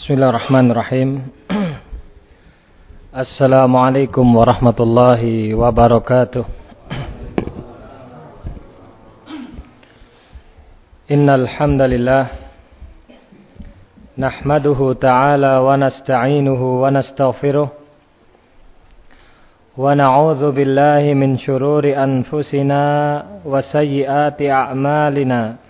Bismillahirrahmanirrahim. Assalamualaikum warahmatullahi wabarakatuh. Innal hamdalillah nahmaduhu ta'ala wa nasta'inuhu wa nastaghfiruh wa na'udzu billahi min shururi anfusina wa sayyiati a'malina.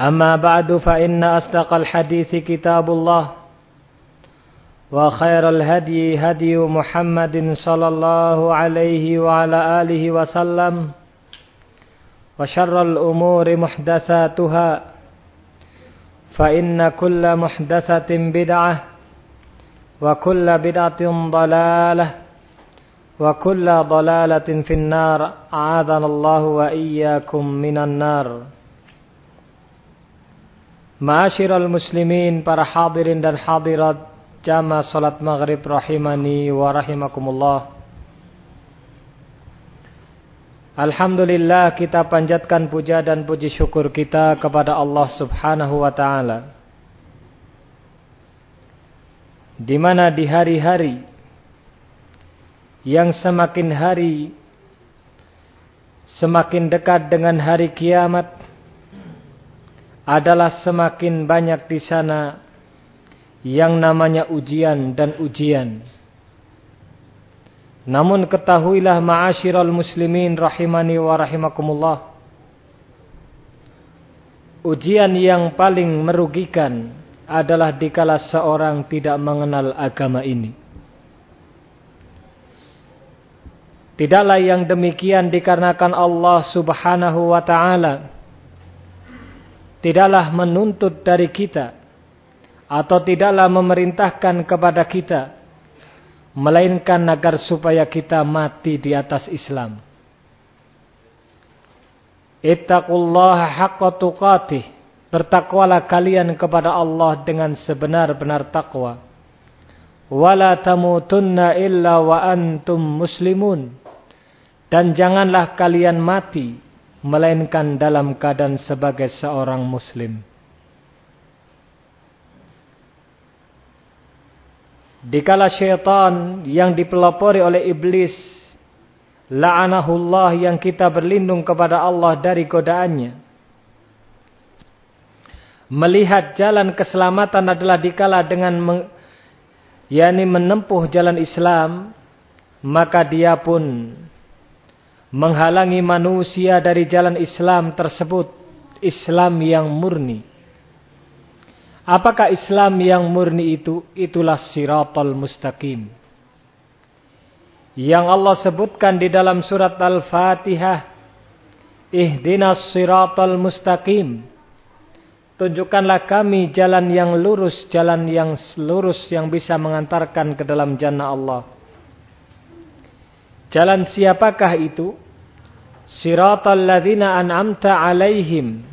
أما بعد فإن أصدق الحديث كتاب الله وخير الهدي هدي محمد صلى الله عليه وعلى آله وسلم وشر الأمور محدثاتها فإن كل محدثة بدعة وكل بدعة ضلالة وكل ضلالة في النار أعاذنا الله وإياكم من النار. Ma'asyiral muslimin, para hadirin dan hadirat jamaah salat maghrib rahimani wa rahimakumullah. Alhamdulillah kita panjatkan puja dan puji syukur kita kepada Allah subhanahu wa ta'ala. Di mana di hari-hari yang semakin hari semakin dekat dengan hari kiamat adalah semakin banyak di sana yang namanya ujian dan ujian. Namun ketahuilah ma'asyiral muslimin rahimani wa rahimakumullah. Ujian yang paling merugikan adalah dikala seorang tidak mengenal agama ini. Tidaklah yang demikian dikarenakan Allah subhanahu wa ta'ala tidaklah menuntut dari kita atau tidaklah memerintahkan kepada kita melainkan agar supaya kita mati di atas Islam. Ittaqullaha haqqa tuqatih. Bertakwalah kalian kepada Allah dengan sebenar-benar takwa. Wala tamutunna illa wa antum muslimun. Dan janganlah kalian mati melainkan dalam keadaan sebagai seorang muslim. Dikala syaitan yang dipelopori oleh iblis, la'anahullah yang kita berlindung kepada Allah dari godaannya. Melihat jalan keselamatan adalah dikala dengan meng, yakni menempuh jalan Islam, maka dia pun menghalangi manusia dari jalan Islam tersebut, Islam yang murni. Apakah Islam yang murni itu? Itulah siratal mustaqim. Yang Allah sebutkan di dalam surat Al-Fatihah. Ihdinas siratal mustaqim. Tunjukkanlah kami jalan yang lurus, jalan yang lurus yang bisa mengantarkan ke dalam jannah Allah. Jalan siapakah itu? Siratal ladzina an'amta alaihim.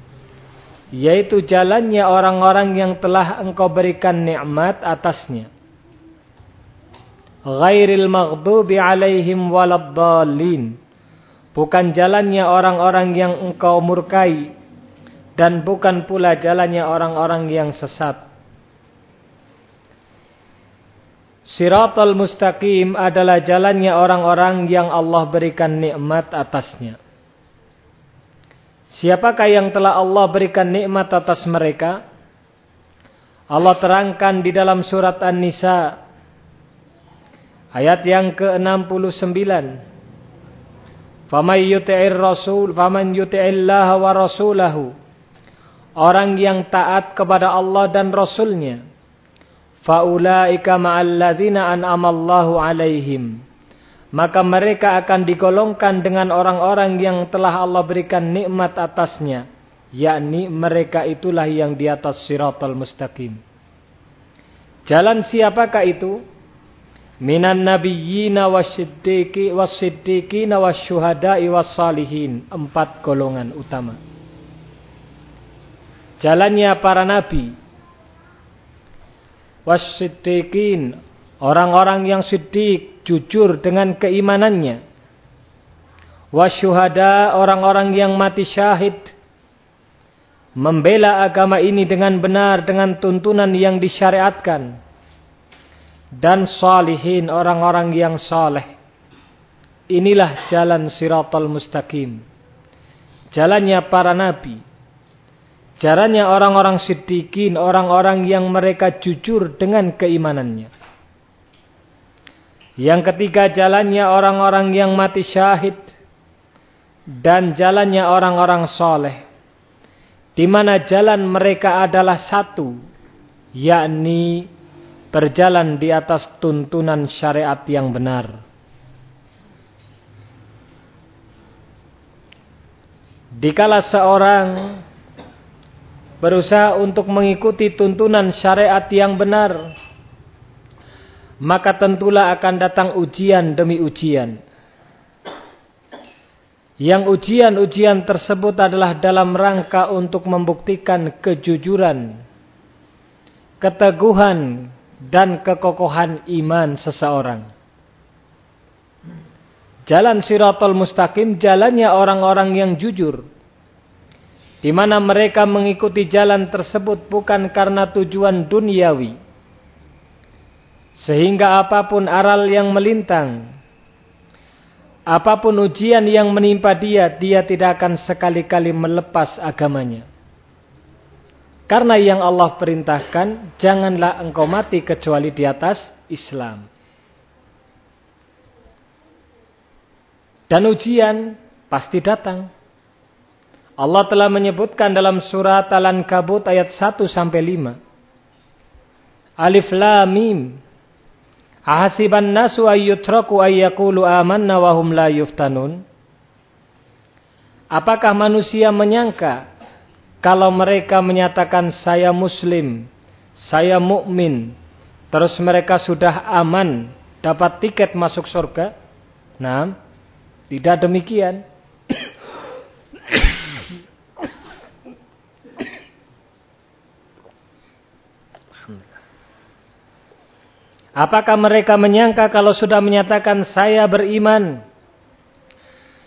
Yaitu jalannya orang-orang yang telah engkau berikan nikmat atasnya. ghairil maghdubi alaihim waladdallin bukan jalannya orang-orang yang engkau murkai dan bukan pula jalannya orang-orang yang sesat Siratul mustaqim adalah jalannya orang-orang yang Allah berikan nikmat atasnya. Siapakah yang telah Allah berikan nikmat atas mereka? Allah terangkan di dalam surat An-Nisa ayat yang ke-69. Faman yuti'ir rasul, faman yuti'illah wa rasulahu. Orang yang taat kepada Allah dan Rasulnya. Faulaika ma'alladzina an'amallahu alaihim. Maka mereka akan digolongkan dengan orang-orang yang telah Allah berikan nikmat atasnya yakni mereka itulah yang di atas siratal mustaqim. Jalan siapakah itu? Minan nabiyyina wasiddiqi wasiddiqina wasyuhada'i wassalihin. Empat golongan utama. Jalannya para nabi. Wasiddiqin. Orang-orang yang siddiq. Jujur dengan keimanannya. Wasyuhada. Orang-orang yang mati syahid membela agama ini dengan benar dengan tuntunan yang disyariatkan dan salihin orang-orang yang saleh inilah jalan siratal mustaqim jalannya para nabi jalannya orang-orang siddiqin orang-orang yang mereka jujur dengan keimanannya yang ketiga jalannya orang-orang yang mati syahid dan jalannya orang-orang saleh di mana jalan mereka adalah satu, yakni berjalan di atas tuntunan syariat yang benar. Dikala seorang berusaha untuk mengikuti tuntunan syariat yang benar, maka tentulah akan datang ujian demi ujian. Yang ujian-ujian tersebut adalah dalam rangka untuk membuktikan kejujuran, keteguhan, dan kekokohan iman seseorang. Jalan siratul mustaqim, jalannya orang-orang yang jujur. Di mana mereka mengikuti jalan tersebut bukan karena tujuan duniawi. Sehingga apa pun aral yang melintang, Apa pun ujian yang menimpa dia, dia tidak akan sekali-kali melepas agamanya. Karena yang Allah perintahkan, janganlah engkau mati kecuali di atas Islam. Dan ujian pasti datang. Allah telah menyebutkan dalam surat Al-Ankabut ayat 1 sampai 5. Alif Lam Mim Ahasiban nasu ayyutraku ayyakulu amanna wahum la yuftanun. Apakah manusia menyangka kalau mereka menyatakan saya muslim, saya mukmin, terus mereka sudah aman dapat tiket masuk surga? Nah, tidak demikian. Apakah mereka menyangka kalau sudah menyatakan saya beriman,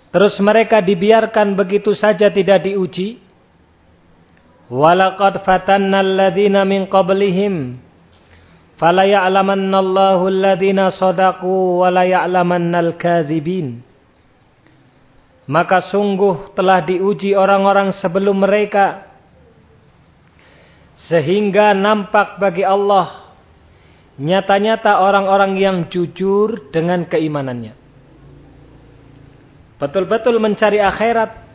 terus mereka dibiarkan begitu saja tidak diuji? Walaqad fatanna alladhina min qablihim fala ya'lamanna Allahu alladhina sadaqu wa la ya'lamanna al-kadzibin. Maka sungguh telah diuji orang-orang sebelum mereka sehingga nampak bagi Allah nyata-nyata orang-orang yang jujur dengan keimanannya. Betul-betul mencari akhirat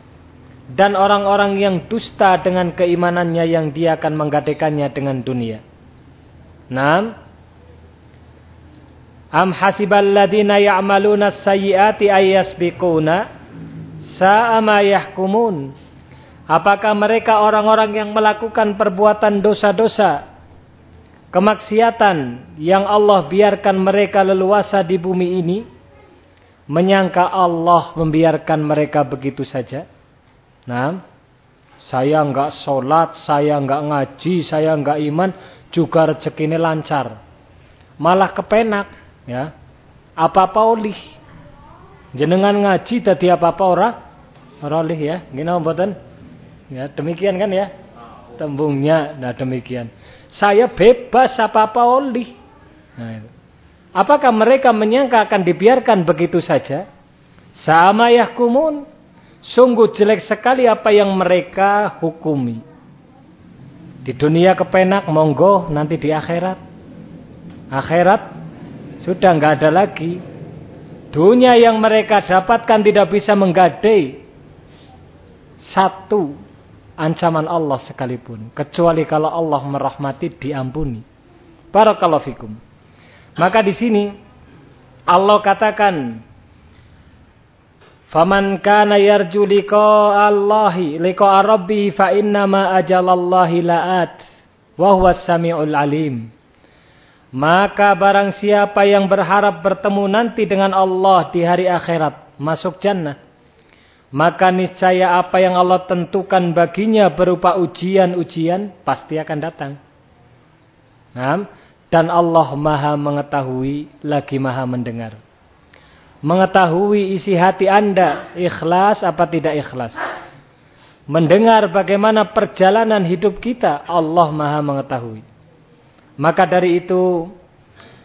dan orang-orang yang dusta dengan keimanannya yang dia akan menggadekannya dengan dunia. Naam. Am hasibal ladina ya'maluna sayyiati ayyasbiquna sa'a ma yahkumun. Apakah mereka orang-orang yang melakukan perbuatan dosa-dosa kemaksiatan yang Allah biarkan mereka leluasa di bumi ini, menyangka Allah membiarkan mereka begitu saja. Nah, saya enggak sholat, saya enggak ngaji, saya enggak iman, juga rezekinya lancar. Malah kepenak, ya. Apa-apa oleh. Jenengan ngaji tadi apa-apa ora? Ora oleh ya. Ngene mboten? Ya, demikian kan ya? Tembungnya nah demikian. Saya bebas apa-apa oleh. Nah, apakah mereka menyangka akan dibiarkan begitu saja? Sama yahkumun. Sungguh jelek sekali apa yang mereka hukumi. Di dunia kepenak monggo nanti di akhirat. Akhirat sudah nggak ada lagi. Dunia yang mereka dapatkan tidak bisa menggadai satu ancaman Allah sekalipun. Kecuali kalau Allah merahmati diampuni. Barakallahu fikum. Maka di sini Allah katakan Faman kana yarju liqa Allahi liqa Rabbi fa inna ma ajalallahi laat wa huwa samiul alim. Maka barang siapa yang berharap bertemu nanti dengan Allah di hari akhirat masuk jannah maka niscaya apa yang Allah tentukan baginya berupa ujian-ujian pasti akan datang. Nah, dan Allah Maha mengetahui lagi Maha mendengar mengetahui isi hati Anda ikhlas apa tidak ikhlas. Mendengar bagaimana perjalanan hidup kita, Allah Maha mengetahui. Maka dari itu,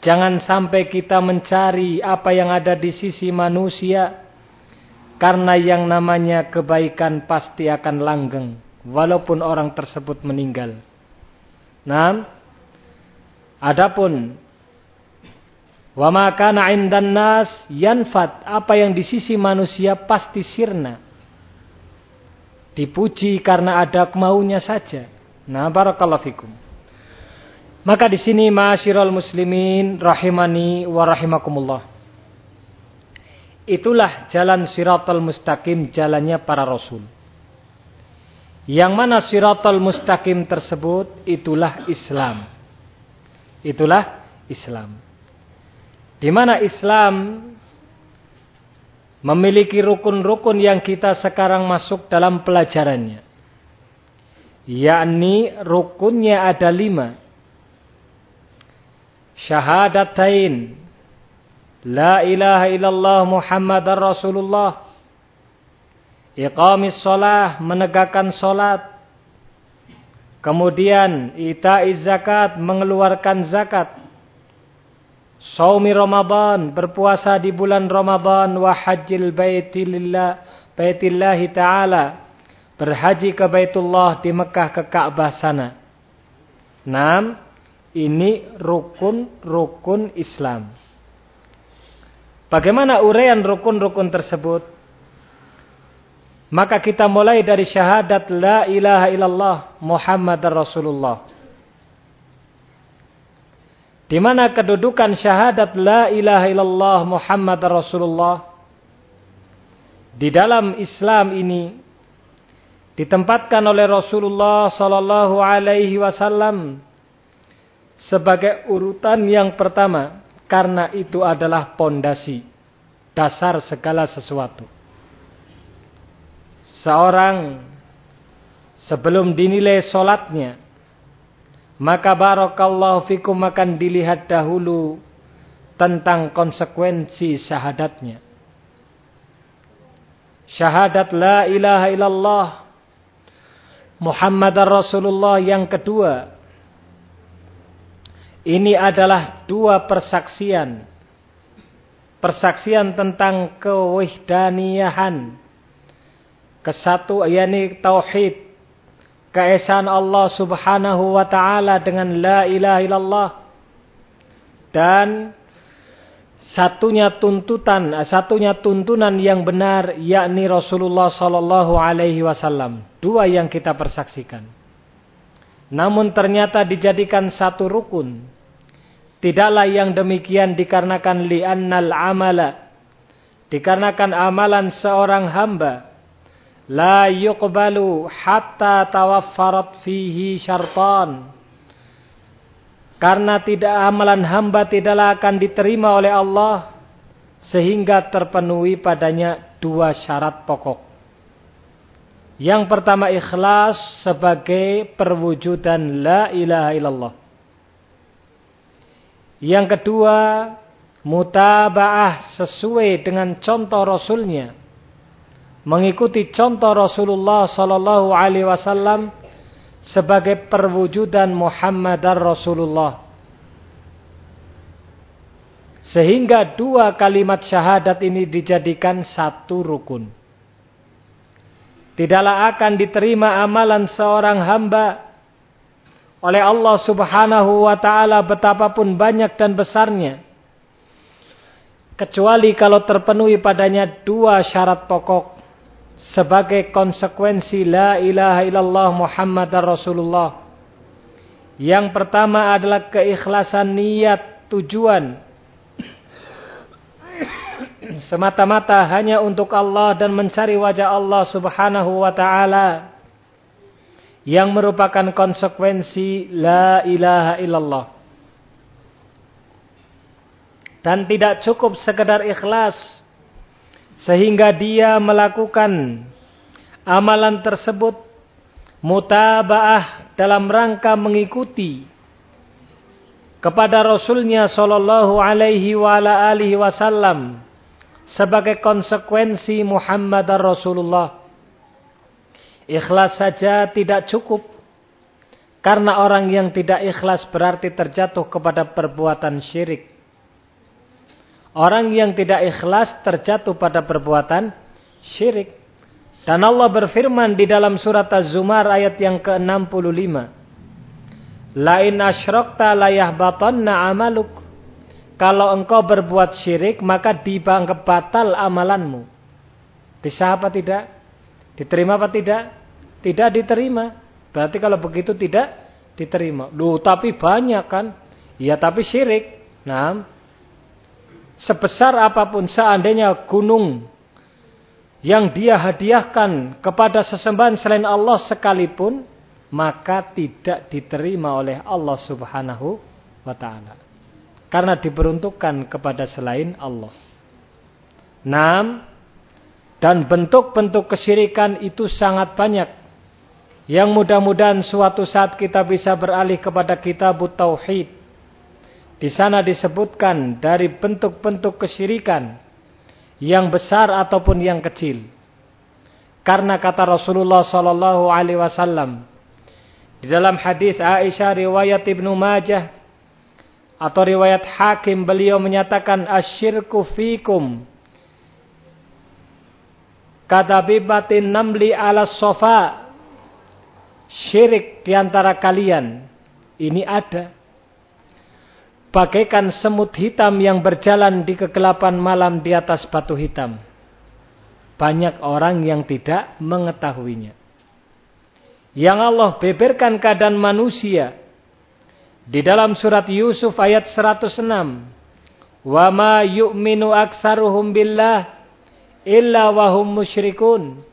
jangan sampai kita mencari apa yang ada di sisi manusia karena yang namanya kebaikan pasti akan langgeng walaupun orang tersebut meninggal. Nah, adapun Wa kana 'indan nas yanfat, apa yang di sisi manusia pasti sirna. Dipuji karena ada kemaunya saja. Nah, barakallahu fikum. Maka di sini ma'asyiral muslimin rahimani wa rahimakumullah. Itulah jalan siratal mustaqim, jalannya para rasul. Yang mana siratal mustaqim tersebut itulah Islam. Itulah Islam. Di mana Islam memiliki rukun-rukun yang kita sekarang masuk dalam pelajarannya. Yakni rukunnya ada lima. Syahadatain. La ilaha illallah Muhammadar Rasulullah. Iqamis salah, menegakkan salat. Kemudian ita'iz zakat, mengeluarkan zakat. Saumi Ramadan, berpuasa di bulan Ramadan wa hajjil baitillah baitillahi taala. Berhaji ke Baitullah di Mekah ke Ka'bah sana. Enam, ini rukun-rukun Islam. Bagaimana uraian rukun-rukun tersebut? Maka kita mulai dari syahadat la ilaha illallah Muhammad Rasulullah. Di mana kedudukan syahadat la ilaha illallah Muhammad Rasulullah di dalam Islam ini ditempatkan oleh Rasulullah sallallahu alaihi wasallam sebagai urutan yang pertama karena itu adalah pondasi dasar segala sesuatu. Seorang sebelum dinilai solatnya maka barakallahu fikum akan dilihat dahulu tentang konsekuensi syahadatnya. Syahadat la ilaha illallah Muhammad Rasulullah yang kedua. Ini adalah dua persaksian. Persaksian tentang kewihdaniyahan. Kesatu yakni tauhid keesaan Allah Subhanahu wa taala dengan la ilaha illallah dan satunya tuntutan satunya tuntunan yang benar yakni Rasulullah sallallahu alaihi wasallam dua yang kita persaksikan namun ternyata dijadikan satu rukun. Tidaklah yang demikian dikarenakan li'annal amala. Dikarenakan amalan seorang hamba. La yuqbalu hatta tawaffarat fihi syartan. Karena tidak amalan hamba tidaklah akan diterima oleh Allah sehingga terpenuhi padanya dua syarat pokok. Yang pertama ikhlas sebagai perwujudan la ilaha illallah. Yang kedua Mutabaah sesuai dengan contoh Rasulnya. Mengikuti contoh Rasulullah Sallallahu Alaihi Wasallam sebagai perwujudan Muhammad dan Rasulullah. Sehingga dua kalimat syahadat ini dijadikan satu rukun. Tidaklah akan diterima amalan seorang hamba oleh Allah subhanahu wa ta'ala betapapun banyak dan besarnya. Kecuali kalau terpenuhi padanya dua syarat pokok sebagai konsekuensi la ilaha illallah Muhammad Rasulullah. Yang pertama adalah keikhlasan niat tujuan. Semata-mata hanya untuk Allah dan mencari wajah Allah subhanahu wa ta'ala. Yang merupakan konsekuensi la ilaha illallah. Dan tidak cukup sekedar ikhlas sehingga dia melakukan amalan tersebut mutabaah dalam rangka mengikuti kepada Rasulnya Shallallahu Alaihi Wasallam sebagai konsekuensi Muhammad Rasulullah. Ikhlas saja tidak cukup karena orang yang tidak ikhlas berarti terjatuh kepada perbuatan syirik. Orang yang tidak ikhlas terjatuh pada perbuatan syirik. Dan Allah berfirman di dalam surat Az-Zumar ayat yang ke-65. Lain asyrokta layah batanna amaluk. Kalau engkau berbuat syirik, maka dibangkep batal amalanmu. Bisa apa tidak? Diterima apa tidak? Tidak diterima. Berarti kalau begitu tidak diterima. Loh, tapi banyak kan? Ya, tapi syirik. Nah, sebesar apa pun seandainya gunung yang dia hadiahkan kepada sesembahan selain Allah sekalipun, maka tidak diterima oleh Allah subhanahu wa ta'ala. Karena diperuntukkan kepada selain Allah. Enam, dan bentuk-bentuk kesyirikan itu sangat banyak. Yang mudah-mudahan suatu saat kita bisa beralih kepada kitab Tauhid di sana disebutkan dari bentuk-bentuk kesyirikan yang besar ataupun yang kecil. Karena kata Rasulullah wasallam di dalam hadis Aisyah riwayat Ibnu Majah atau riwayat Hakim beliau menyatakan asyirku fikum kadabibatin namli ala sofa syirik di antara kalian ini ada bagaikan semut hitam yang berjalan di kegelapan malam di atas batu hitam. Banyak orang yang tidak mengetahuinya. Yang Allah beberkan keadaan manusia di dalam surat Yusuf ayat 106. Wa ma yu'minu aksaruhum billah illa wahum musyrikun.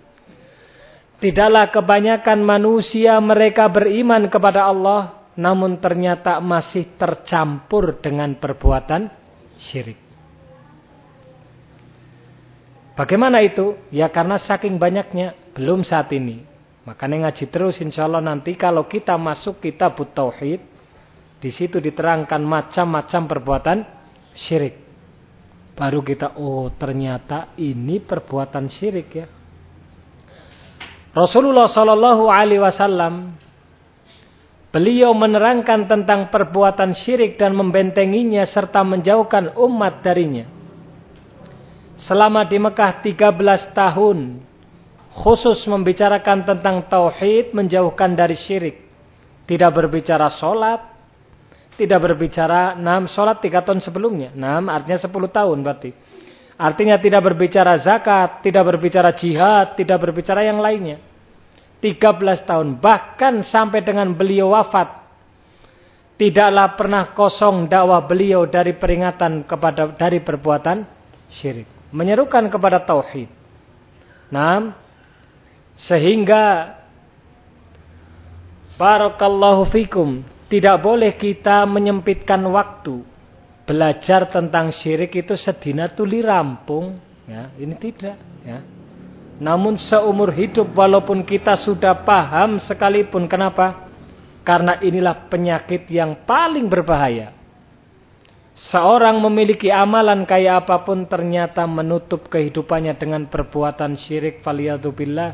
Tidaklah kebanyakan manusia mereka beriman kepada Allah namun ternyata masih tercampur dengan perbuatan syirik. Bagaimana itu? Ya karena saking banyaknya, belum saat ini. Makanya ngaji terus insya Allah nanti kalau kita masuk kitab Tauhid, di situ diterangkan macam-macam perbuatan syirik. Baru kita, oh ternyata ini perbuatan syirik ya. Rasulullah Shallallahu Alaihi Wasallam Beliau menerangkan tentang perbuatan syirik dan membentenginya serta menjauhkan umat darinya. Selama di Mekah 13 tahun, khusus membicarakan tentang tauhid, menjauhkan dari syirik. Tidak berbicara sholat, tidak berbicara enam sholat tiga tahun sebelumnya. Enam artinya 10 tahun berarti. Artinya tidak berbicara zakat, tidak berbicara jihad, tidak berbicara yang lainnya. 13 tahun. Bahkan sampai dengan beliau wafat. Tidaklah pernah kosong dakwah beliau dari peringatan kepada dari perbuatan syirik. Menyerukan kepada tauhid. Nah, sehingga Barakallahu fikum. Tidak boleh kita menyempitkan waktu. Belajar tentang syirik itu sedina tuli rampung. Ya, ini tidak. Ya. Namun seumur hidup walaupun kita sudah paham sekalipun. Kenapa? Karena inilah penyakit yang paling berbahaya. Seorang memiliki amalan kayak apa pun ternyata menutup kehidupannya dengan perbuatan syirik faliyadzubillah.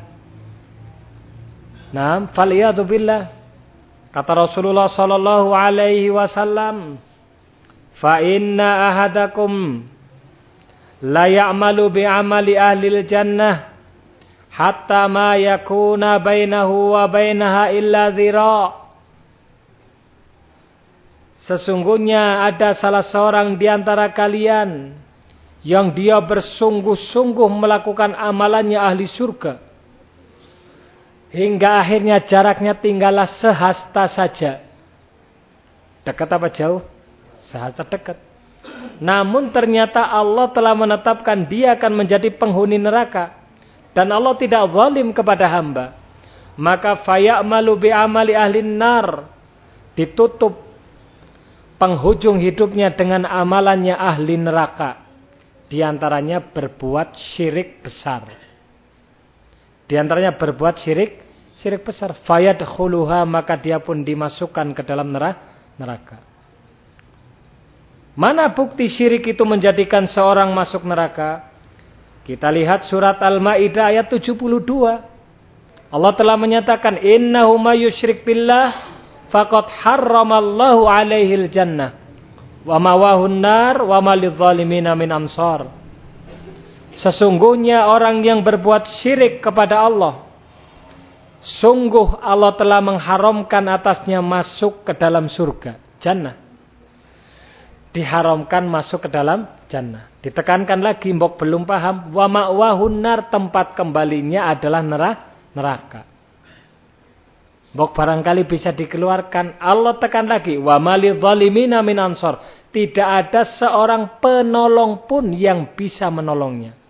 Nah, faliyadzubillah. Kata Rasulullah sallallahu alaihi wasallam, "Fa inna ahadakum la ya'malu bi amali ahli jannah hatta ma yakuna bainahu wa bainaha illa zira'." Sesungguhnya ada salah seorang di antara kalian yang dia bersungguh-sungguh melakukan amalannya ahli surga. Hingga akhirnya jaraknya tinggallah sehasta saja. Dekat apa jauh? Sehasta dekat. Namun ternyata Allah telah menetapkan dia akan menjadi penghuni neraka. Dan Allah tidak zalim kepada hamba. Maka faya'malu bi'amali ahli nar. Ditutup penghujung hidupnya dengan amalannya ahli neraka. Di antaranya berbuat syirik besar. Di antaranya berbuat syirik syirik besar. Fayad khuluha maka dia pun dimasukkan ke dalam neraka. Mana bukti syirik itu menjadikan seorang masuk neraka? Kita lihat surat Al-Maidah ayat 72. Allah telah menyatakan innahu may billah faqad harramallahu alaihil jannah wa mawahun nar wa malidzalimina min ansar. Sesungguhnya orang yang berbuat syirik kepada Allah sungguh Allah telah mengharamkan atasnya masuk ke dalam surga, jannah. Diharamkan masuk ke dalam jannah. Ditekankan lagi mbok belum paham wa ma'wahun tempat kembalinya adalah neraka. Bok barangkali bisa dikeluarkan. Allah tekan lagi. Wa malil zalimina min ansor. Tidak ada seorang penolong pun yang bisa menolongnya.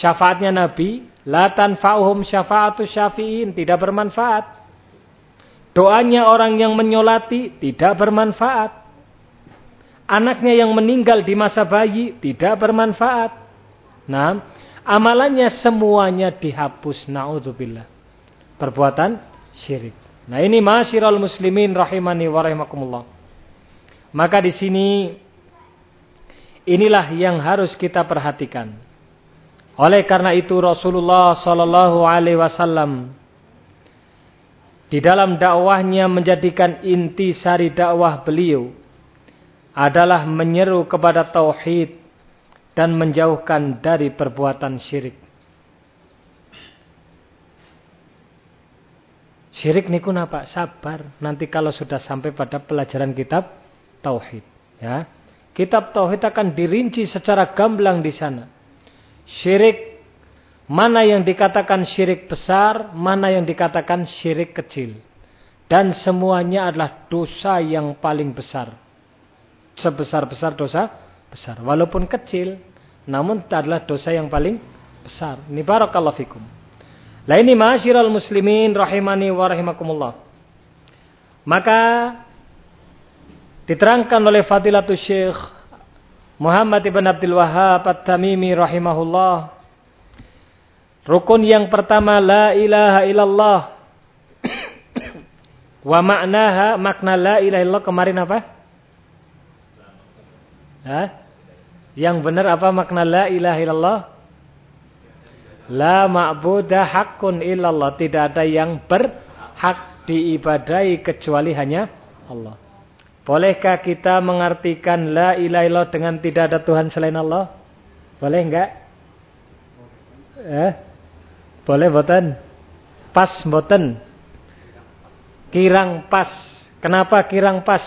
Syafaatnya Nabi. La tanfa'uhum syafa'atu syafi'in. Tidak bermanfaat. Doanya orang yang menyolati. Tidak bermanfaat. Anaknya yang meninggal di masa bayi. Tidak bermanfaat. Nah. Amalannya semuanya dihapus. Na'udzubillah. Perbuatan syirik. Nah ini masyiral muslimin rahimani wa rahimakumullah. Maka di sini inilah yang harus kita perhatikan. Oleh karena itu Rasulullah sallallahu alaihi wasallam di dalam dakwahnya menjadikan inti sari dakwah beliau adalah menyeru kepada tauhid dan menjauhkan dari perbuatan syirik. Syirik niku napa? Sabar. Nanti kalau sudah sampai pada pelajaran kitab tauhid, ya. Kitab tauhid akan dirinci secara gamblang di sana. Syirik mana yang dikatakan syirik besar, mana yang dikatakan syirik kecil. Dan semuanya adalah dosa yang paling besar. Sebesar-besar dosa besar. Walaupun kecil, namun adalah dosa yang paling besar. Ini barakallahu fikum. Lah ini masyiral muslimin rahimani wa rahimakumullah. Maka diterangkan oleh Fadilatul Syekh Muhammad ibn Abdul Wahhab At-Tamimi rahimahullah. Rukun yang pertama la ilaha illallah. wa maknaha makna la ilaha illallah kemarin apa? Hah? Yang benar apa makna la ilaha illallah? La ma'budah hakun illallah. Tidak ada yang berhak diibadai kecuali hanya Allah. Bolehkah kita mengartikan la ilaha illallah dengan tidak ada Tuhan selain Allah? Boleh enggak? Eh? Boleh boten? Pas boten? Kirang pas. Kenapa kirang pas?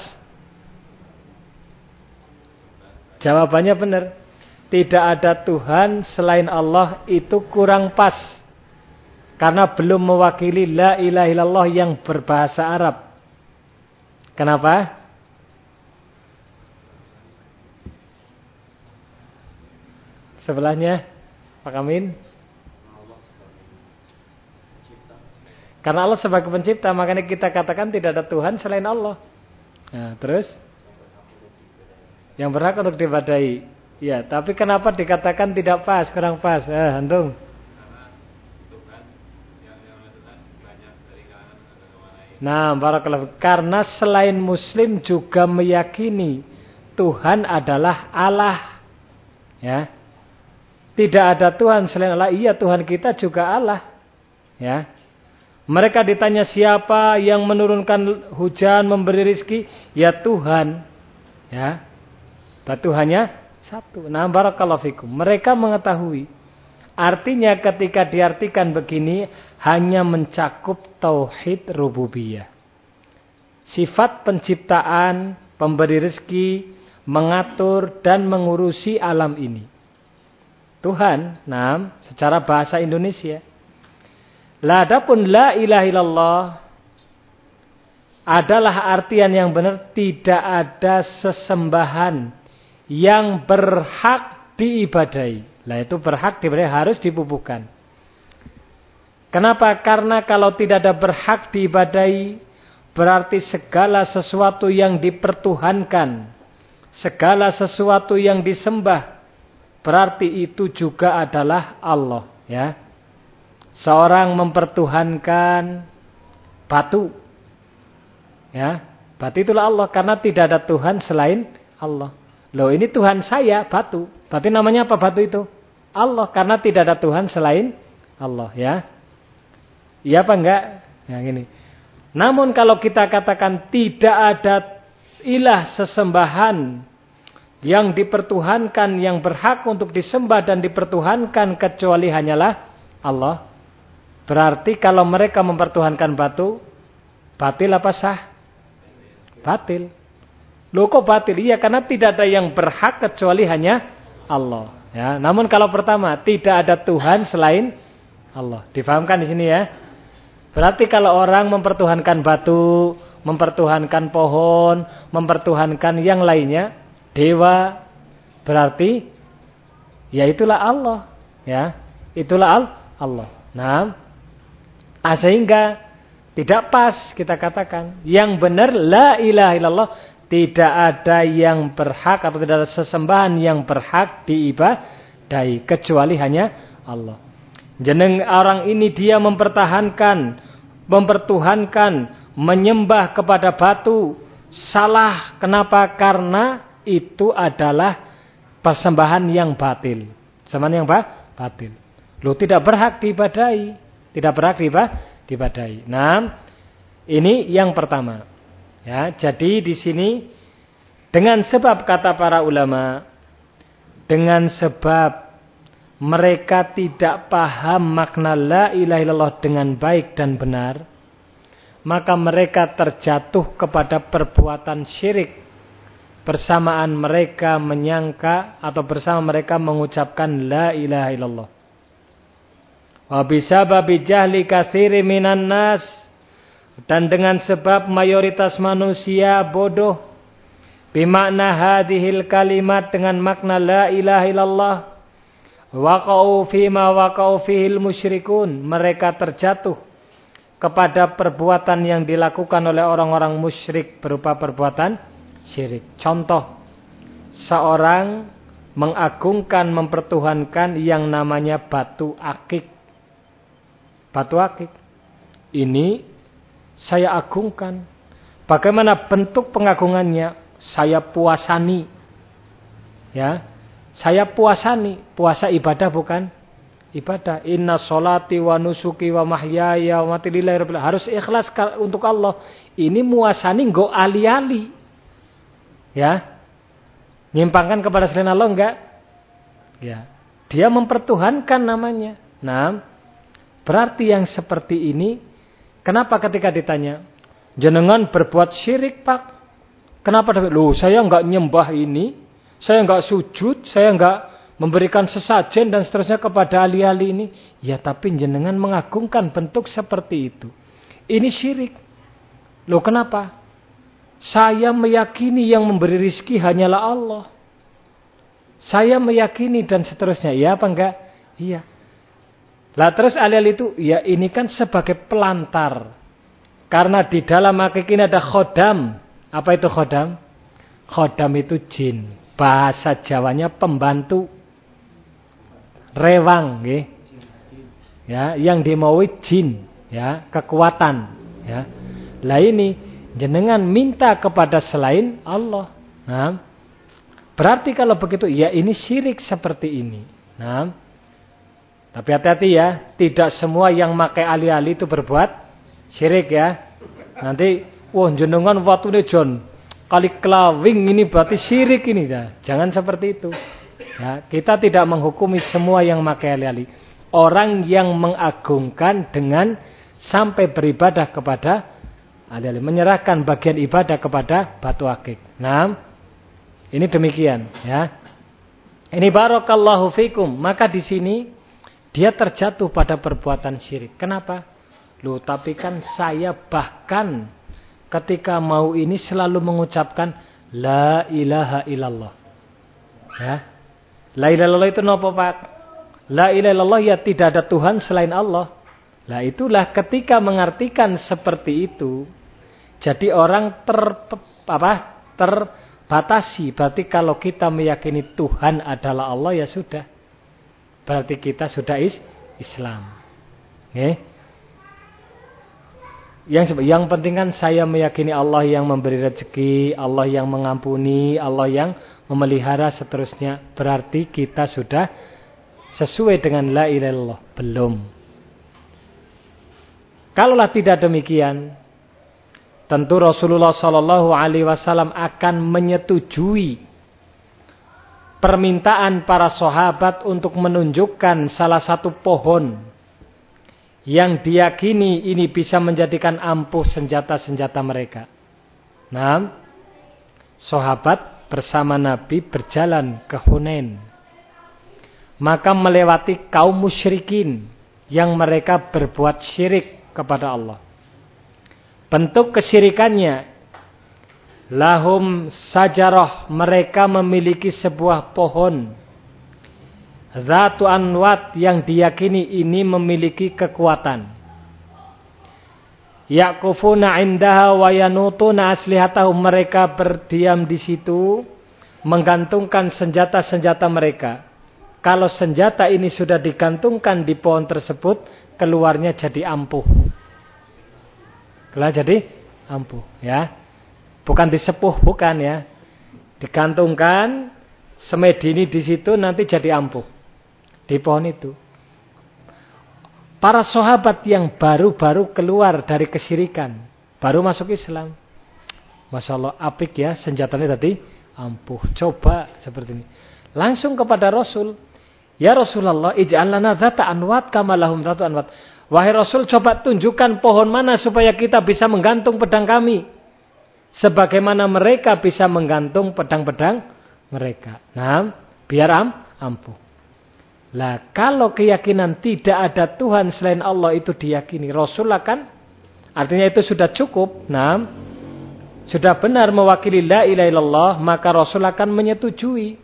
Jawabannya benar tidak ada Tuhan selain Allah itu kurang pas. Karena belum mewakili la ilaha illallah yang berbahasa Arab. Kenapa? Sebelahnya Pak Amin. Karena Allah sebagai pencipta, makanya kita katakan tidak ada Tuhan selain Allah. Nah, terus yang berhak untuk dibadai Ya, tapi kenapa dikatakan tidak pas, kurang pas? Eh, antum. Nah, barakallahu karena selain muslim juga meyakini Tuhan adalah Allah. Ya. Tidak ada Tuhan selain Allah. Iya, Tuhan kita juga Allah. Ya. Mereka ditanya siapa yang menurunkan hujan, memberi rizki? Ya Tuhan. Ya. Batu hanya satu. Nah, barakallahu fikum. Mereka mengetahui. Artinya ketika diartikan begini, hanya mencakup tauhid rububiyah. Sifat penciptaan, pemberi rezeki, mengatur dan mengurusi alam ini. Tuhan, nah, secara bahasa Indonesia. La adapun la ilaha illallah adalah artian yang benar tidak ada sesembahan yang berhak diibadai. Lah itu berhak diibadai harus dibubuhkan. Kenapa? Karena kalau tidak ada berhak diibadai, Berarti segala sesuatu yang dipertuhankan, segala sesuatu yang disembah, berarti itu juga adalah Allah, ya. Seorang mempertuhankan batu. Ya, batu itulah Allah karena tidak ada Tuhan selain Allah. Loh, ini Tuhan saya, batu. Berarti namanya apa batu itu? Allah karena tidak ada Tuhan selain Allah, ya. Iya apa enggak? Yang ini. Namun kalau kita katakan tidak ada ilah sesembahan yang dipertuhankan, yang berhak untuk disembah dan dipertuhankan kecuali hanyalah Allah. Berarti kalau mereka mempertuhankan batu, batil apa sah? Batil. Loh batil? Iya karena tidak ada yang berhak kecuali hanya Allah. Ya, namun kalau pertama tidak ada Tuhan selain Allah. Difahamkan di sini ya? Berarti kalau orang mempertuhankan batu, mempertuhankan pohon, mempertuhankan yang lainnya, dewa, berarti ya itulah Allah, ya. Itulah al Allah. Nah, ah, sehingga tidak pas kita katakan yang benar la ilaha illallah tidak ada yang berhak atau tidak ada sesembahan yang berhak diibadai kecuali hanya Allah. Jeneng orang ini dia mempertahankan mempertuhankan, menyembah kepada batu. Salah. Kenapa? Karena itu adalah persembahan yang batil. Persembahan yang ba batil. Lu tidak berhak diibadai. Tidak berhak diibadai. Nah, ini yang pertama. Ya, jadi di sini dengan sebab kata para ulama, dengan sebab mereka tidak paham makna la ilaha illallah dengan baik dan benar, maka mereka terjatuh kepada perbuatan syirik. Bersamaan mereka menyangka atau bersama mereka mengucapkan la ilaha illallah. Wa bisababi jahli katsiri minan nas dan dengan sebab mayoritas manusia bodoh bimakna hadhil kalimat dengan makna la ilaha illallah Waqa'u fima waqa'u fihil musyrikun. Mereka terjatuh kepada perbuatan yang dilakukan oleh orang-orang musyrik berupa perbuatan syirik. Contoh, seorang mengagungkan, mempertuhankan yang namanya batu akik. Batu akik. Ini saya agungkan. Bagaimana bentuk pengagungannya? Saya puasani. Ya, saya puasani. Puasa ibadah bukan? Ibadah. Inna solati wa nusuki wa mahyaya wa mati lillahi Harus ikhlas untuk Allah. Ini muasani enggak ali-ali. Ya. Nyimpangkan kepada selain Allah enggak? Ya. Dia mempertuhankan namanya. Nah, berarti yang seperti ini, kenapa ketika ditanya, jenengan berbuat syirik pak? Kenapa? Loh, saya enggak nyembah ini, saya enggak sujud, saya enggak memberikan sesajen dan seterusnya kepada ahli-ahli ini. Ya tapi jenengan mengagungkan bentuk seperti itu. Ini syirik. Loh kenapa? Saya meyakini yang memberi rizki hanyalah Allah. Saya meyakini dan seterusnya. Iya apa enggak? Iya. Lah terus ahli-ahli itu, ya ini kan sebagai pelantar. Karena di dalam akik ini ada khodam. Apa itu khodam? Khodam itu jin bahasa Jawanya pembantu rewang nggih. Ya, yang dimaui jin, ya, kekuatan, ya. Lah ini jenengan minta kepada selain Allah. Nah, Berarti kalau begitu, ya ini syirik seperti ini. Nah, tapi hati-hati ya, tidak semua yang pakai alih-alih itu berbuat syirik ya. Nanti, wah jenengan waktu ini John, kali kelawing ini berarti syirik ini ya. Jangan seperti itu. Ya, kita tidak menghukumi semua yang pakai alih-alih. Orang yang mengagungkan dengan sampai beribadah kepada alih-alih. Menyerahkan bagian ibadah kepada batu akik. Nah, ini demikian ya. Ini barakallahu fikum. Maka di sini dia terjatuh pada perbuatan syirik. Kenapa? Loh, tapi kan saya bahkan ketika mau ini selalu mengucapkan la ilaha illallah. Ya. La ilaha illallah itu apa, Pak? La ilaha illallah ya tidak ada Tuhan selain Allah. Lah itulah ketika mengartikan seperti itu, jadi orang ter apa? terbatasi. Berarti kalau kita meyakini Tuhan adalah Allah ya sudah. Berarti kita sudah is Islam. Okay? Yang yang penting kan saya meyakini Allah yang memberi rezeki, Allah yang mengampuni, Allah yang memelihara seterusnya. Berarti kita sudah sesuai dengan la ilaha. Belum. Kalaulah tidak demikian, tentu Rasulullah Shallallahu Alaihi Wasallam akan menyetujui permintaan para sahabat untuk menunjukkan salah satu pohon yang diyakini ini bisa menjadikan ampuh senjata-senjata mereka. Nah, sahabat bersama Nabi berjalan ke Hunain. Maka melewati kaum musyrikin yang mereka berbuat syirik kepada Allah. Bentuk kesyirikannya lahum sajarah mereka memiliki sebuah pohon Zatu anwat yang diyakini ini memiliki kekuatan. Yakufuna indaha wa yanutuna aslihatahum mereka berdiam di situ menggantungkan senjata-senjata mereka. Kalau senjata ini sudah digantungkan di pohon tersebut, keluarnya jadi ampuh. Keluar jadi ampuh, ya. Bukan disepuh, bukan ya. Digantungkan semedini di situ nanti jadi ampuh. Di pohon itu. Para sahabat yang baru-baru keluar dari kesyirikan, baru masuk Islam. Masya apik ya senjatanya tadi ampuh. Coba seperti ini. Langsung kepada Rasul, Ya Rasulullah, ij'al lana dzata anwat kama lahum dzatu anwat. Wahai Rasul, coba tunjukkan pohon mana supaya kita bisa menggantung pedang kami. Sebagaimana mereka bisa menggantung pedang-pedang mereka. Nah, biar am, ampuh. Lah, kalau keyakinan tidak ada Tuhan selain Allah itu diyakini. Rasul akan, artinya itu sudah cukup. Nah, sudah benar mewakili la ilaha illallah, maka Rasul akan menyetujui.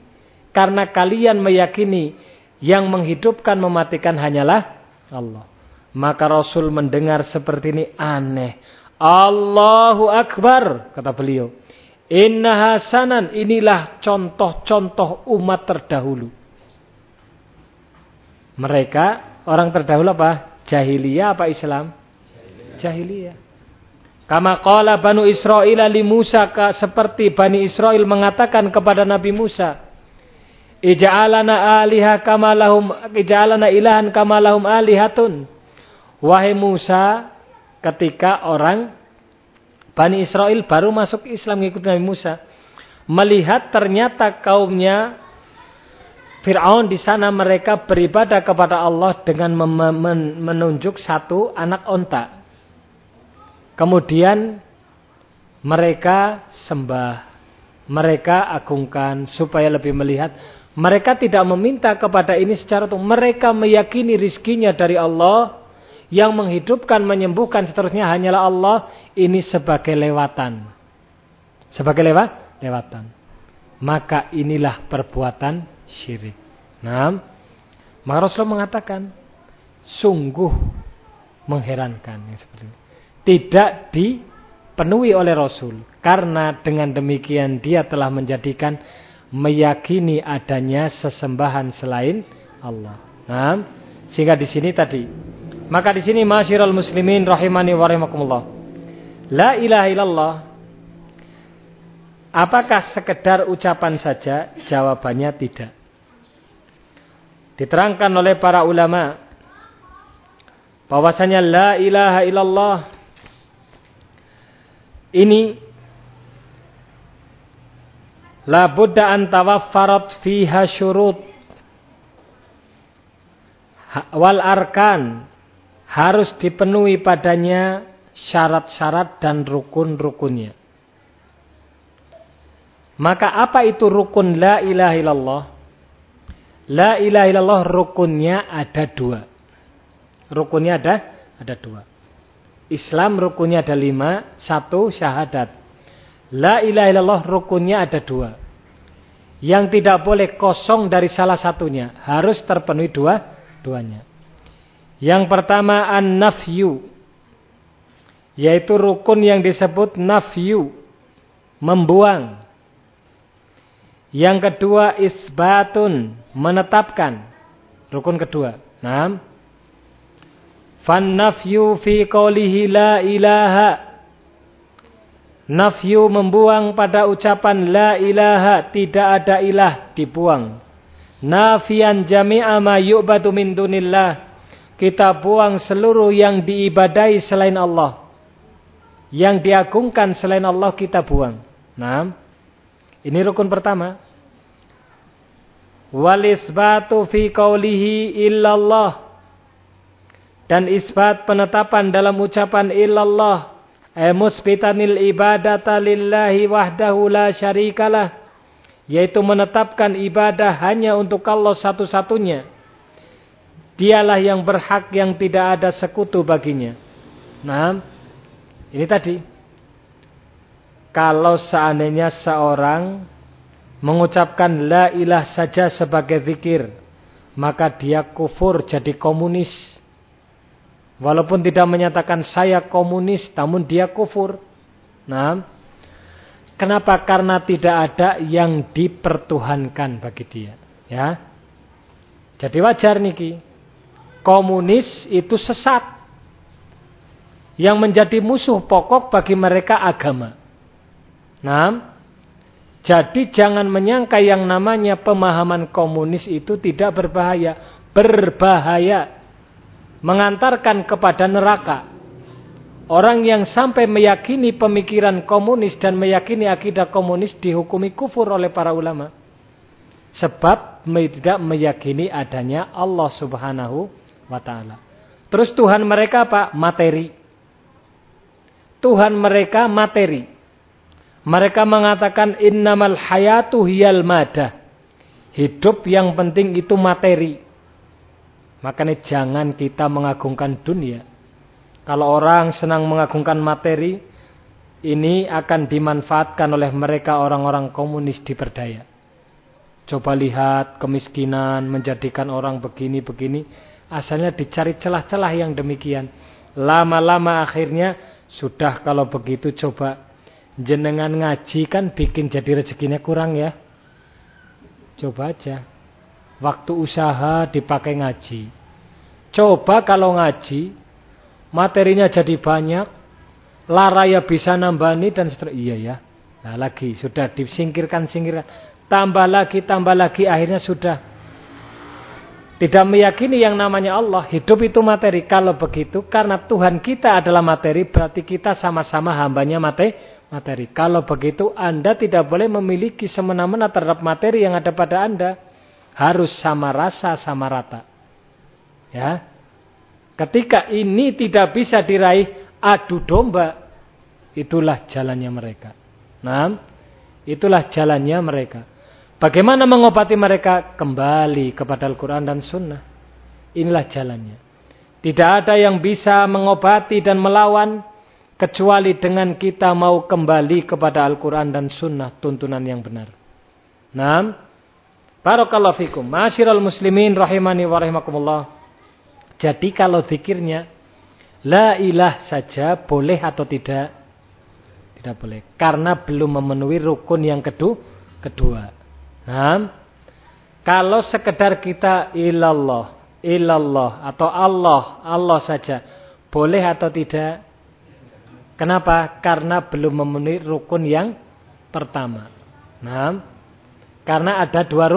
Karena kalian meyakini yang menghidupkan mematikan hanyalah Allah. Maka Rasul mendengar seperti ini aneh. Allahu Akbar, kata beliau. Inna hasanan, inilah contoh-contoh umat terdahulu. Mereka, orang terdahulu apa? Jahiliyah apa Islam? Jahiliyah. Kama qala Banu Israel li Musa, seperti Bani Israel mengatakan kepada Nabi Musa. Ija'alana aliha kamalahum ija'alana ilahan kamalahum alihatun. Wahai Musa, ketika orang Bani Israel baru masuk Islam mengikuti Nabi Musa, melihat ternyata kaumnya Fir'aun di sana mereka beribadah kepada Allah dengan menunjuk satu anak onta. Kemudian mereka sembah, mereka agungkan supaya lebih melihat mereka tidak meminta kepada ini secara itu. Mereka meyakini rizkinya dari Allah. Yang menghidupkan, menyembuhkan, seterusnya hanyalah Allah. Ini sebagai lewatan. Sebagai lewat, lewatan. Maka inilah perbuatan syirik. Nah, maka Rasulullah mengatakan, sungguh mengherankan. Yang seperti ini. Tidak dipenuhi oleh Rasul. Karena dengan demikian dia telah menjadikan meyakini adanya sesembahan selain Allah. Nah, sehingga di sini tadi. Maka di sini masyiral muslimin rahimani wa rahimakumullah. La ilaha illallah Apakah sekedar ucapan saja? Jawabannya tidak. Diterangkan oleh para ulama bahwasanya la ilaha illallah ini la budda an tawaffarat fiha syurut wal arkan harus dipenuhi padanya syarat-syarat dan rukun-rukunnya. Maka apa itu rukun la ilaha illallah? La ilaha illallah rukunnya ada dua. Rukunnya ada ada dua. Islam rukunnya ada lima. Satu syahadat. La ilaha illallah rukunnya ada dua. Yang tidak boleh kosong dari salah satunya. Harus terpenuhi dua duanya. Yang pertama an-nafyu. Yaitu rukun yang disebut nafyu. Membuang. Yang kedua isbatun. Menetapkan. Rukun kedua. Nah. Fan nafyu fi qawlihi la ilaha. Nafyu membuang pada ucapan la ilaha. Tidak ada ilah. Dibuang. Nafian jami'a ma yu'badu min dunillah. Kita buang seluruh yang diibadai selain Allah. Yang diagungkan selain Allah kita buang. Nah. Ini rukun pertama. Wal isbatu fi qawlihi illallah dan isbat penetapan dalam ucapan illallah ay musbitanil ibadata lillahi wahdahu la syarikalah yaitu menetapkan ibadah hanya untuk Allah satu-satunya dialah yang berhak yang tidak ada sekutu baginya nah ini tadi kalau seandainya seorang mengucapkan la ilah saja sebagai zikir maka dia kufur jadi komunis Walaupun tidak menyatakan saya komunis, namun dia kufur. Nah, kenapa? Karena tidak ada yang dipertuhankan bagi dia. Ya, jadi wajar niki. Komunis itu sesat. Yang menjadi musuh pokok bagi mereka agama. Nah, jadi jangan menyangka yang namanya pemahaman komunis itu tidak berbahaya. Berbahaya mengantarkan kepada neraka. Orang yang sampai meyakini pemikiran komunis dan meyakini akidah komunis dihukumi kufur oleh para ulama. Sebab tidak meyakini adanya Allah subhanahu wa ta'ala. Terus Tuhan mereka apa? Materi. Tuhan mereka materi. Mereka mengatakan innamal hayatu hiyal madah. Hidup yang penting itu materi. Makanya jangan kita mengagungkan dunia. Kalau orang senang mengagungkan materi, ini akan dimanfaatkan oleh mereka orang-orang komunis diperdaya. Coba lihat kemiskinan menjadikan orang begini-begini. Asalnya dicari celah-celah yang demikian. Lama-lama akhirnya sudah kalau begitu coba jenengan ngaji kan bikin jadi rezekinya kurang ya. Coba aja. Waktu usaha dipakai ngaji. Coba kalau ngaji, materinya jadi banyak, laraya bisa nambani dan seterusnya. Iya ya. Nah lagi, sudah disingkirkan, singkirkan. Tambah lagi, tambah lagi, akhirnya sudah. Tidak meyakini yang namanya Allah. Hidup itu materi. Kalau begitu, karena Tuhan kita adalah materi, berarti kita sama-sama hambanya materi. Kalau begitu, Anda tidak boleh memiliki semena-mena terhadap materi yang ada pada Anda harus sama rasa sama rata. Ya. Ketika ini tidak bisa diraih adu domba, itulah jalannya mereka. Nah, itulah jalannya mereka. Bagaimana mengobati mereka? Kembali kepada Al-Quran dan Sunnah. Inilah jalannya. Tidak ada yang bisa mengobati dan melawan kecuali dengan kita mau kembali kepada Al-Quran dan Sunnah tuntunan yang benar. Nah, Barakallahu fikum. Masyiral muslimin rahimani wa rahimakumullah. Jadi kalau zikirnya la ilah saja boleh atau tidak? Tidak boleh. Karena belum memenuhi rukun yang kedua. kedua. Nah, kalau sekedar kita ilallah, ilallah atau Allah, Allah saja boleh atau tidak? Kenapa? Karena belum memenuhi rukun yang pertama. Nah, karena ada dua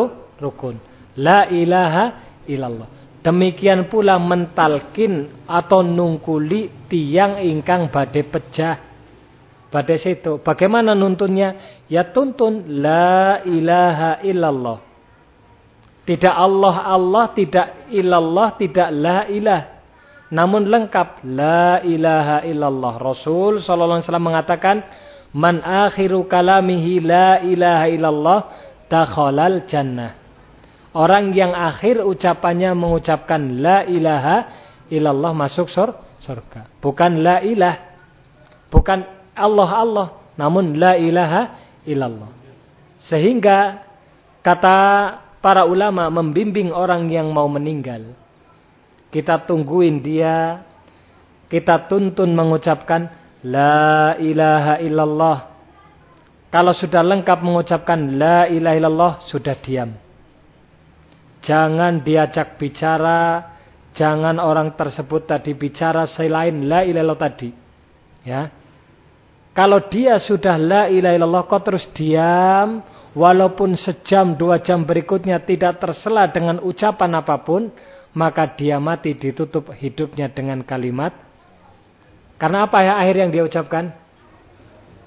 rukun. La ilaha illallah. Demikian pula mentalkin atau nungkuli tiang ingkang badai pecah. Badai situ. Bagaimana nuntunnya? Ya tuntun la ilaha illallah. Tidak Allah Allah, tidak ilallah, tidak la ilah. Namun lengkap la ilaha illallah. Rasul sallallahu alaihi wasallam mengatakan, "Man akhiru kalamihi la ilaha illallah dakhalal jannah." Orang yang akhir ucapannya mengucapkan la ilaha illallah masuk surga. Bukan la ilah. Bukan Allah Allah, namun la ilaha illallah. Sehingga kata para ulama membimbing orang yang mau meninggal. Kita tungguin dia, kita tuntun mengucapkan La ilaha illallah. Kalau sudah lengkap mengucapkan La ilaha illallah, sudah diam. Jangan diajak bicara, jangan orang tersebut tadi bicara selain La ilaha illallah tadi. Ya. Kalau dia sudah La ilaha illallah, kok terus diam, walaupun sejam dua jam berikutnya tidak tersela dengan ucapan apa pun, maka dia mati ditutup hidupnya dengan kalimat. Karena apa ya akhir yang dia ucapkan?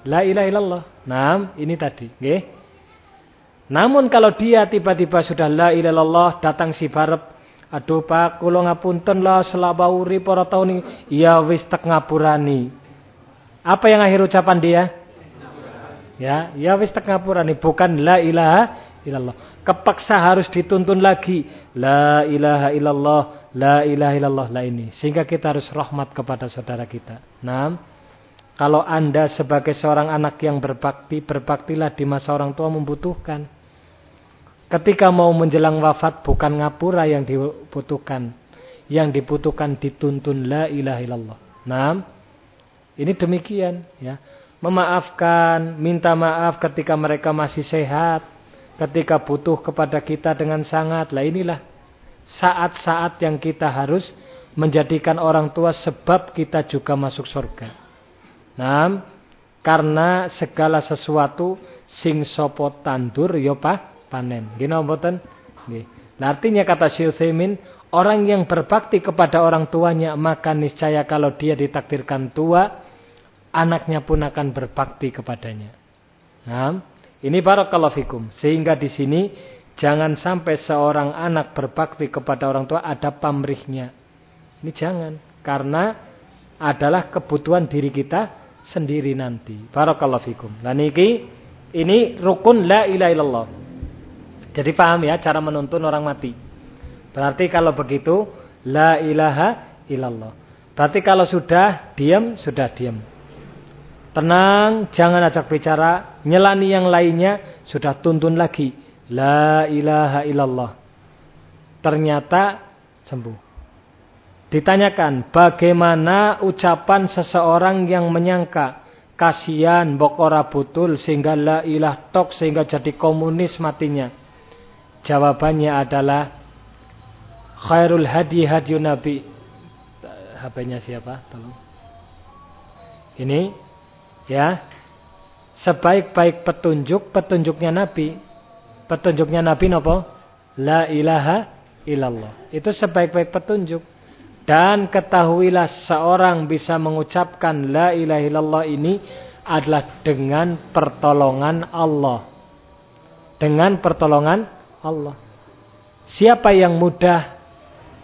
La ilaha illallah. Nah, ini tadi. Okay? Namun kalau dia tiba-tiba sudah la ilaha illallah, datang si barep, aduh pak, kulo ngapunten lah selabauri para tahun ini. Ya wis tek ngapurani. Apa yang akhir ucapan dia? Ya, ya wis tek nih bukan la ilaha illallah. Kepaksa harus dituntun lagi la ilaha illallah, la ilaha illallah lah ini. Sehingga kita harus rahmat kepada saudara kita. Nah, kalau Anda sebagai seorang anak yang berbakti, berbaktilah di masa orang tua membutuhkan. Ketika mau menjelang wafat bukan ngapura yang dibutuhkan. Yang dibutuhkan dituntun la ilaha illallah. Nah, ini demikian ya memaafkan, minta maaf ketika mereka masih sehat, ketika butuh kepada kita dengan sangat. Lah inilah saat-saat yang kita harus menjadikan orang tua sebab kita juga masuk surga. Nah, karena segala sesuatu sing sopo tandur yo pa panen. Gini mboten? Nggih. Nah, artinya kata Syekh Utsaimin, orang yang berbakti kepada orang tuanya maka niscaya kalau dia ditakdirkan tua, anaknya pun akan berbakti kepadanya. Nah, ini barakallahu fikum. Sehingga di sini jangan sampai seorang anak berbakti kepada orang tua ada pamrihnya. Ini jangan, karena adalah kebutuhan diri kita sendiri nanti. Barakallahu fikum. Nah niki ini rukun la ilaha illallah. Jadi paham ya cara menuntun orang mati. Berarti kalau begitu la ilaha illallah. Berarti kalau sudah diam, sudah diam. Tenang, jangan ajak bicara. Nyelani yang lainnya, sudah tuntun lagi. La ilaha illallah. Ternyata sembuh. Ditanyakan, bagaimana ucapan seseorang yang menyangka kasihan bokora butul sehingga la ilah tok sehingga jadi komunis matinya. Jawabannya adalah khairul hadi hadi nabi. HP-nya siapa? Tolong. Ini Ya. Sebaik-baik petunjuk, petunjuknya Nabi. Petunjuknya Nabi nopo? La ilaha illallah. Itu sebaik-baik petunjuk. Dan ketahuilah seorang bisa mengucapkan la ilaha illallah ini adalah dengan pertolongan Allah. Dengan pertolongan Allah. Siapa yang mudah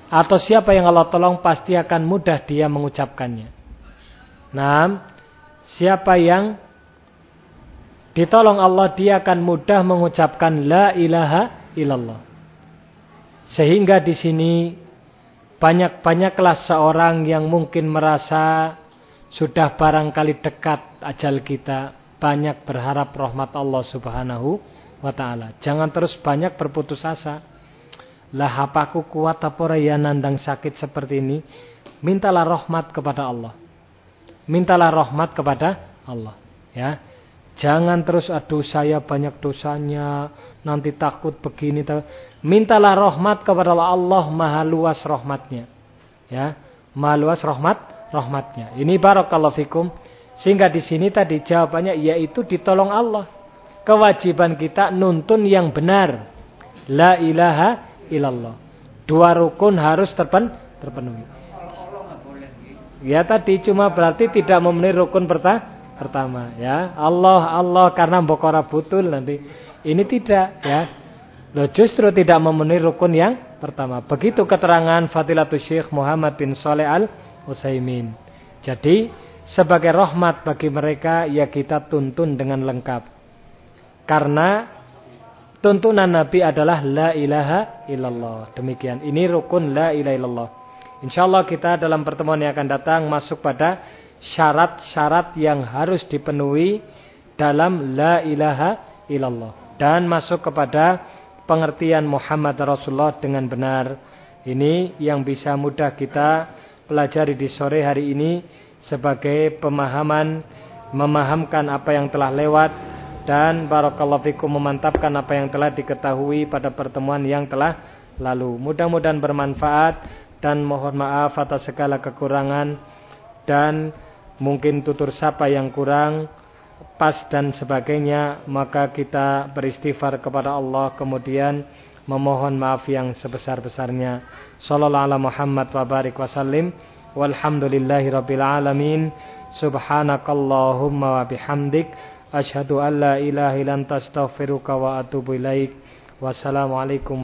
atau siapa yang Allah tolong pasti akan mudah dia mengucapkannya. Nah, Siapa yang ditolong Allah dia akan mudah mengucapkan la ilaha illallah. Sehingga di sini banyak-banyaklah seorang yang mungkin merasa sudah barangkali dekat ajal kita, banyak berharap rahmat Allah Subhanahu wa taala. Jangan terus banyak berputus asa. Lah apaku kuat apa ya nandang sakit seperti ini? Mintalah rahmat kepada Allah. Mintalah rahmat kepada Allah ya. Jangan terus aduh saya banyak dosanya nanti takut begini mintalah rahmat kepada Allah Allah maha luas rahmatnya ya. Maha luas rahmat rahmatnya. Ini barakallahu fikum. Sehingga di sini tadi jawabannya yaitu ditolong Allah. Kewajiban kita nuntun yang benar. La ilaha illallah. Dua rukun harus terpen terpenuhi. Ya tadi cuma berarti tidak memenuhi rukun perta pertama ya. Allah Allah karena bokora butul nanti. Ini tidak ya. Loh justru tidak memenuhi rukun yang pertama. Begitu keterangan Fadilatul Syekh Muhammad bin Saleh Al Utsaimin. Jadi sebagai rahmat bagi mereka ya kita tuntun dengan lengkap. Karena tuntunan Nabi adalah la ilaha illallah. Demikian. Ini rukun la ilaha illallah. Insyaallah kita dalam pertemuan yang akan datang masuk pada syarat-syarat yang harus dipenuhi dalam la ilaha illallah dan masuk kepada pengertian Muhammad Rasulullah dengan benar. Ini yang bisa mudah kita pelajari di sore hari ini sebagai pemahaman memahamkan apa yang telah lewat dan barakallahu fikum memantapkan apa yang telah diketahui pada pertemuan yang telah lalu. Mudah-mudahan bermanfaat dan mohon maaf atas segala kekurangan dan mungkin tutur sapa yang kurang pas dan sebagainya. Maka kita beristighfar kepada Allah kemudian memohon maaf yang sebesar-besarnya. Sallallahu ala Muhammad wa barik wasallim walhamdulillahi rabbil alamin. Subhanakallahumma wa bihamdik asyhadu an la ilaha illa anta astaghfiruka wa atubu ilaik. Wassalamu alaikum